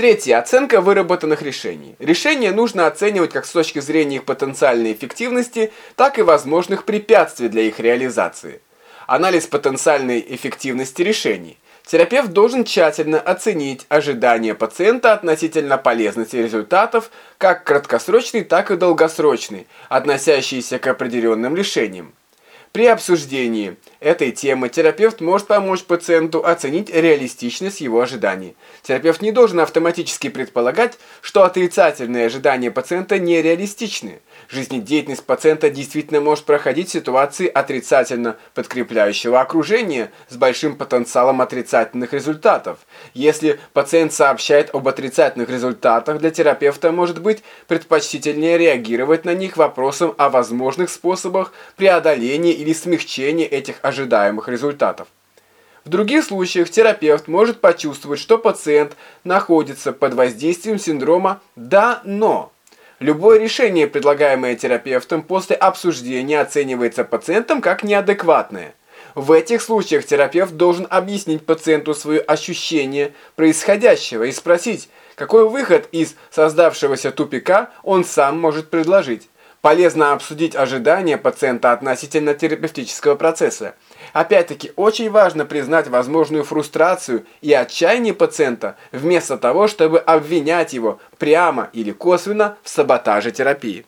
Третье. Оценка выработанных решений. Решения нужно оценивать как с точки зрения их потенциальной эффективности, так и возможных препятствий для их реализации. Анализ потенциальной эффективности решений. Терапевт должен тщательно оценить ожидания пациента относительно полезности результатов, как краткосрочной, так и долгосрочной, относящиеся к определенным решениям. При обсуждении этой темы терапевт может помочь пациенту оценить реалистичность его ожиданий. Терапевт не должен автоматически предполагать, что отрицательные ожидания пациента нереалистичны. Жизнедеятельность пациента действительно может проходить в ситуации отрицательно подкрепляющего окружения с большим потенциалом отрицательных результатов. Если пациент сообщает об отрицательных результатах, для терапевта может быть предпочтительнее реагировать на них вопросом о возможных способах преодоления или смягчение этих ожидаемых результатов. В других случаях терапевт может почувствовать, что пациент находится под воздействием синдрома «да, но». Любое решение, предлагаемое терапевтом, после обсуждения оценивается пациентом как неадекватное. В этих случаях терапевт должен объяснить пациенту свое ощущение происходящего и спросить, какой выход из создавшегося тупика он сам может предложить. Полезно обсудить ожидания пациента относительно терапевтического процесса. Опять-таки, очень важно признать возможную фрустрацию и отчаяние пациента, вместо того, чтобы обвинять его прямо или косвенно в саботаже терапии.